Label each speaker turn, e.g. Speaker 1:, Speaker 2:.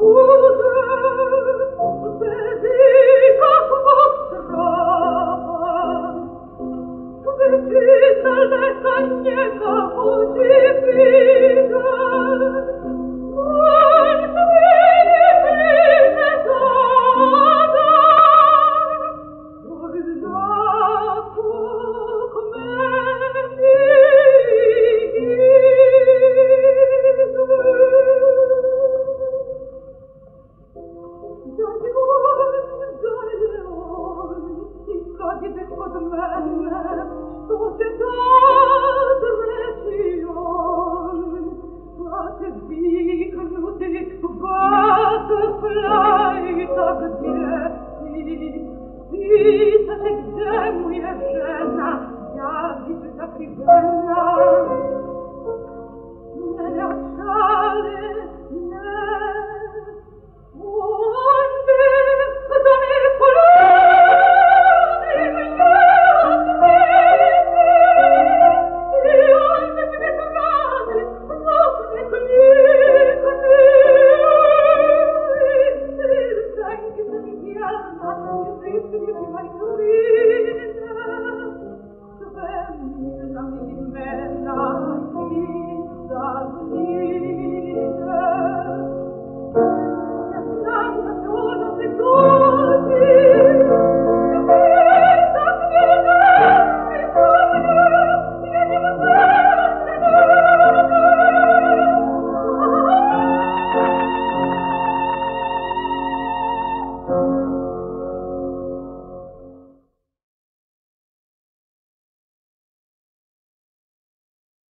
Speaker 1: Ooh. Thank you.